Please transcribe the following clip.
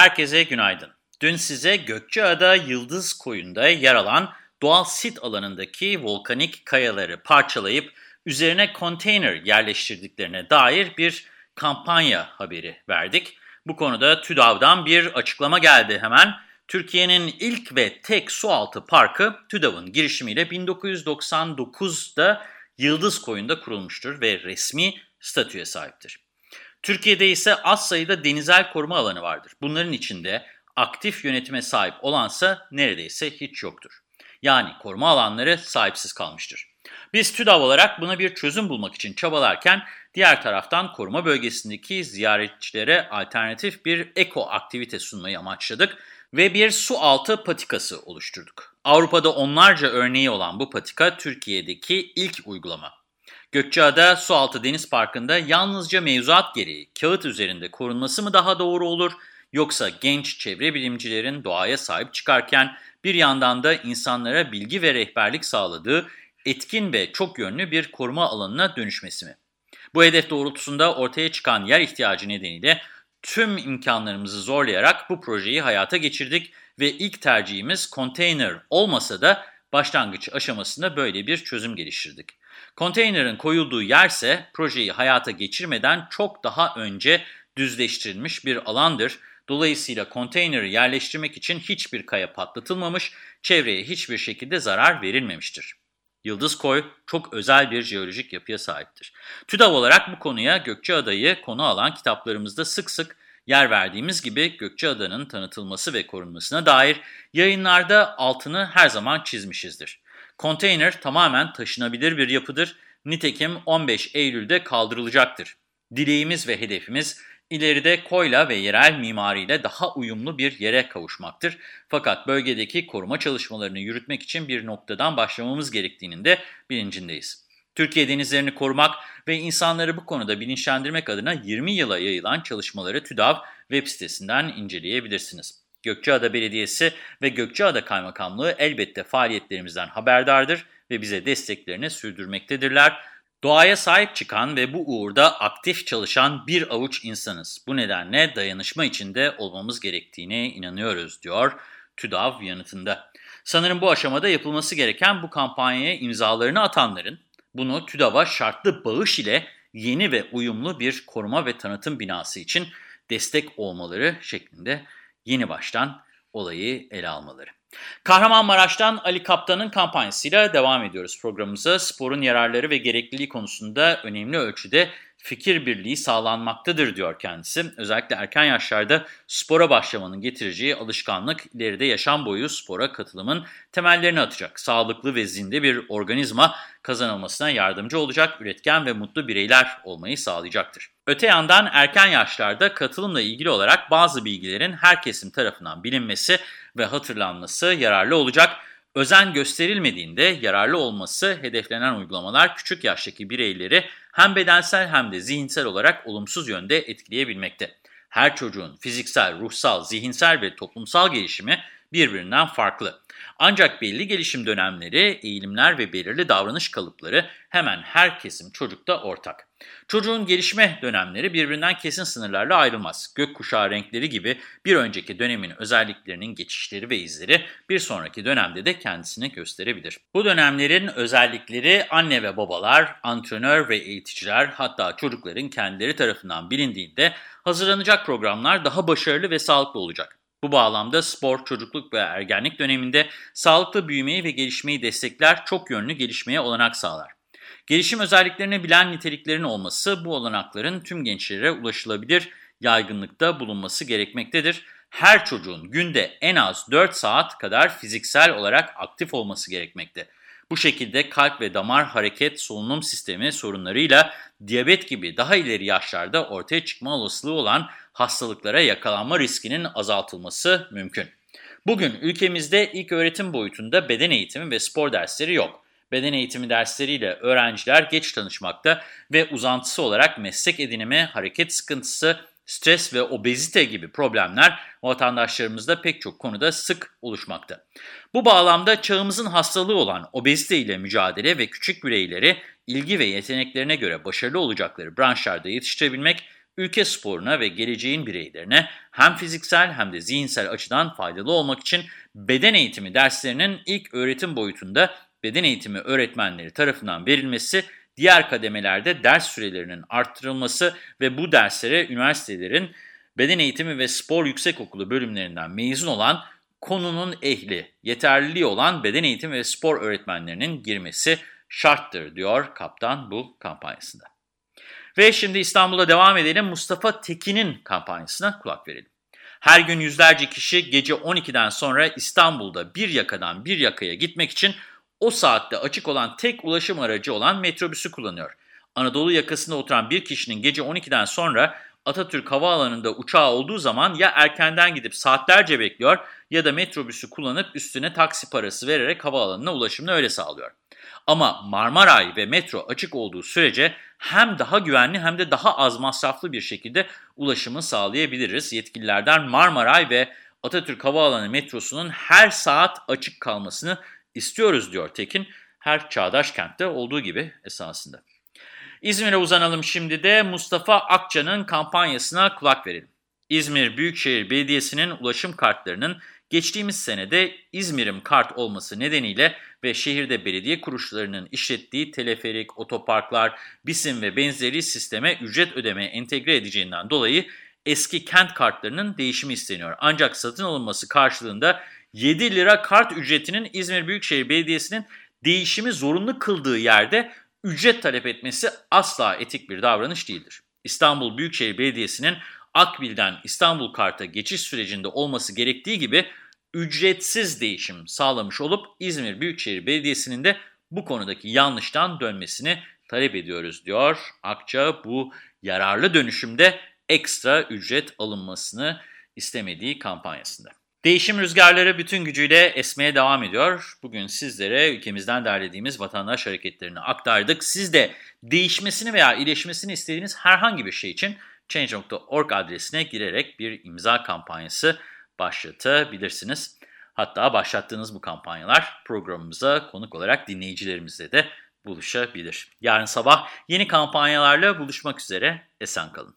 Herkese günaydın. Dün size Gökçeada Yıldız Koyu'nda yer alan doğal sit alanındaki volkanik kayaları parçalayıp üzerine konteyner yerleştirdiklerine dair bir kampanya haberi verdik. Bu konuda TÜDAV'dan bir açıklama geldi hemen. Türkiye'nin ilk ve tek sualtı parkı TÜDAV'ın girişimiyle 1999'da Yıldız Koyu'nda kurulmuştur ve resmi statüye sahiptir. Türkiye'de ise az sayıda denizel koruma alanı vardır. Bunların içinde aktif yönetime sahip olansa neredeyse hiç yoktur. Yani koruma alanları sahipsiz kalmıştır. Biz TÜDAV olarak buna bir çözüm bulmak için çabalarken diğer taraftan koruma bölgesindeki ziyaretçilere alternatif bir eko aktivite sunmayı amaçladık ve bir su altı patikası oluşturduk. Avrupa'da onlarca örneği olan bu patika Türkiye'deki ilk uygulama. Gökçeada Sualtı Deniz Parkı'nda yalnızca mevzuat gereği kağıt üzerinde korunması mı daha doğru olur, yoksa genç çevre bilimcilerin doğaya sahip çıkarken bir yandan da insanlara bilgi ve rehberlik sağladığı etkin ve çok yönlü bir koruma alanına dönüşmesi mi? Bu hedef doğrultusunda ortaya çıkan yer ihtiyacı nedeniyle tüm imkanlarımızı zorlayarak bu projeyi hayata geçirdik ve ilk tercihimiz konteyner olmasa da başlangıç aşamasında böyle bir çözüm geliştirdik. Konteynerin koyulduğu yerse projeyi hayata geçirmeden çok daha önce düzleştirilmiş bir alandır. Dolayısıyla konteyneri yerleştirmek için hiçbir kaya patlatılmamış, çevreye hiçbir şekilde zarar verilmemiştir. Yıldız Koy çok özel bir jeolojik yapıya sahiptir. TÜDAV olarak bu konuya Gökçeada'yı konu alan kitaplarımızda sık sık yer verdiğimiz gibi Gökçeada'nın tanıtılması ve korunmasına dair yayınlarda altını her zaman çizmişizdir. Konteyner tamamen taşınabilir bir yapıdır. Nitekim 15 Eylül'de kaldırılacaktır. Dileğimiz ve hedefimiz ileride koyla ve yerel mimariyle daha uyumlu bir yere kavuşmaktır. Fakat bölgedeki koruma çalışmalarını yürütmek için bir noktadan başlamamız gerektiğinin de bilincindeyiz. Türkiye denizlerini korumak ve insanları bu konuda bilinçlendirmek adına 20 yıla yayılan çalışmaları TÜDAV web sitesinden inceleyebilirsiniz. Gökçeada Belediyesi ve Gökçeada Kaymakamlığı elbette faaliyetlerimizden haberdardır ve bize desteklerini sürdürmektedirler. Doğaya sahip çıkan ve bu uğurda aktif çalışan bir avuç insanız. Bu nedenle dayanışma içinde olmamız gerektiğine inanıyoruz, diyor TÜDAV yanıtında. Sanırım bu aşamada yapılması gereken bu kampanyaya imzalarını atanların, bunu TÜDAV'a şartlı bağış ile yeni ve uyumlu bir koruma ve tanıtım binası için destek olmaları şeklinde yeni baştan olayı ele almaları. Kahramanmaraş'tan Ali Kaptan'ın kampanyasıyla devam ediyoruz programımıza. Sporun yararları ve gerekliliği konusunda önemli ölçüde fikir birliği sağlanmaktadır diyor kendisi. Özellikle erken yaşlarda spora başlamanın getireceği alışkanlık ileride yaşam boyu spora katılımın temellerini atacak. Sağlıklı ve zinde bir organizma kazanılmasına yardımcı olacak, üretken ve mutlu bireyler olmayı sağlayacaktır. Öte yandan erken yaşlarda katılımla ilgili olarak bazı bilgilerin her kesim tarafından bilinmesi ve hatırlanması yararlı olacak. Özen gösterilmediğinde yararlı olması hedeflenen uygulamalar küçük yaştaki bireyleri hem bedensel hem de zihinsel olarak olumsuz yönde etkileyebilmekte. Her çocuğun fiziksel, ruhsal, zihinsel ve toplumsal gelişimi birbirinden farklı. Ancak belli gelişim dönemleri, eğilimler ve belirli davranış kalıpları hemen her kesim çocukta ortak. Çocuğun gelişme dönemleri birbirinden kesin sınırlarla ayrılmaz. Gökkuşağı renkleri gibi bir önceki dönemin özelliklerinin geçişleri ve izleri bir sonraki dönemde de kendisini gösterebilir. Bu dönemlerin özellikleri anne ve babalar, antrenör ve eğiticiler hatta çocukların kendileri tarafından bilindiğinde hazırlanacak programlar daha başarılı ve sağlıklı olacak. Bu bağlamda spor, çocukluk ve ergenlik döneminde sağlıklı büyümeyi ve gelişmeyi destekler, çok yönlü gelişmeye olanak sağlar. Gelişim özelliklerini bilen niteliklerin olması bu olanakların tüm gençlere ulaşılabilir yaygınlıkta bulunması gerekmektedir. Her çocuğun günde en az 4 saat kadar fiziksel olarak aktif olması gerekmekte. Bu şekilde kalp ve damar hareket solunum sistemi sorunlarıyla diyabet gibi daha ileri yaşlarda ortaya çıkma olasılığı olan hastalıklara yakalanma riskinin azaltılması mümkün. Bugün ülkemizde ilk öğretim boyutunda beden eğitimi ve spor dersleri yok. Beden eğitimi dersleriyle öğrenciler geç tanışmakta ve uzantısı olarak meslek edinimi, hareket sıkıntısı, stres ve obezite gibi problemler vatandaşlarımızda pek çok konuda sık oluşmakta. Bu bağlamda çağımızın hastalığı olan obezite ile mücadele ve küçük bireyleri ilgi ve yeteneklerine göre başarılı olacakları branşlarda yetiştirebilmek, ülke sporuna ve geleceğin bireylerine hem fiziksel hem de zihinsel açıdan faydalı olmak için beden eğitimi derslerinin ilk öğretim boyutunda beden eğitimi öğretmenleri tarafından verilmesi, diğer kademelerde ders sürelerinin arttırılması ve bu derslere üniversitelerin beden eğitimi ve spor yüksekokulu bölümlerinden mezun olan konunun ehli, yeterliliği olan beden eğitimi ve spor öğretmenlerinin girmesi şarttır diyor kaptan bu kampanyasında. Ve şimdi İstanbul'a devam edelim. Mustafa Tekin'in kampanyasına kulak verelim. Her gün yüzlerce kişi gece 12'den sonra İstanbul'da bir yakadan bir yakaya gitmek için o saatte açık olan tek ulaşım aracı olan metrobüsü kullanıyor. Anadolu yakasında oturan bir kişinin gece 12'den sonra Atatürk Havaalanı'nda uçağı olduğu zaman ya erkenden gidip saatlerce bekliyor ya da metrobüsü kullanıp üstüne taksi parası vererek havaalanına ulaşımını öyle sağlıyor. Ama Marmaray ve metro açık olduğu sürece hem daha güvenli hem de daha az masraflı bir şekilde ulaşımı sağlayabiliriz. Yetkililerden Marmaray ve Atatürk Havaalanı metrosunun her saat açık kalmasını istiyoruz diyor Tekin. Her çağdaş kentte olduğu gibi esasında. İzmir'e uzanalım şimdi de Mustafa Akça'nın kampanyasına kulak verelim. İzmir Büyükşehir Belediyesi'nin ulaşım kartlarının geçtiğimiz senede İzmir'im kart olması nedeniyle ve şehirde belediye kuruluşlarının işlettiği teleferik, otoparklar, bisim ve benzeri sisteme ücret ödemeye entegre edeceğinden dolayı eski kent kartlarının değişimi isteniyor. Ancak satın alınması karşılığında 7 lira kart ücretinin İzmir Büyükşehir Belediyesi'nin değişimi zorunlu kıldığı yerde ücret talep etmesi asla etik bir davranış değildir. İstanbul Büyükşehir Belediyesi'nin Akbil'den İstanbul Kart'a geçiş sürecinde olması gerektiği gibi ücretsiz değişim sağlamış olup İzmir Büyükşehir Belediyesi'nin de bu konudaki yanlıştan dönmesini talep ediyoruz diyor. Akça bu yararlı dönüşümde ekstra ücret alınmasını istemediği kampanyasında. Değişim rüzgarları bütün gücüyle esmeye devam ediyor. Bugün sizlere ülkemizden derlediğimiz vatandaş hareketlerini aktardık. Siz de değişmesini veya iyileşmesini istediğiniz herhangi bir şey için Change.org adresine girerek bir imza kampanyası başlatabilirsiniz. Hatta başlattığınız bu kampanyalar programımıza konuk olarak dinleyicilerimizle de buluşabilir. Yarın sabah yeni kampanyalarla buluşmak üzere. Esen kalın.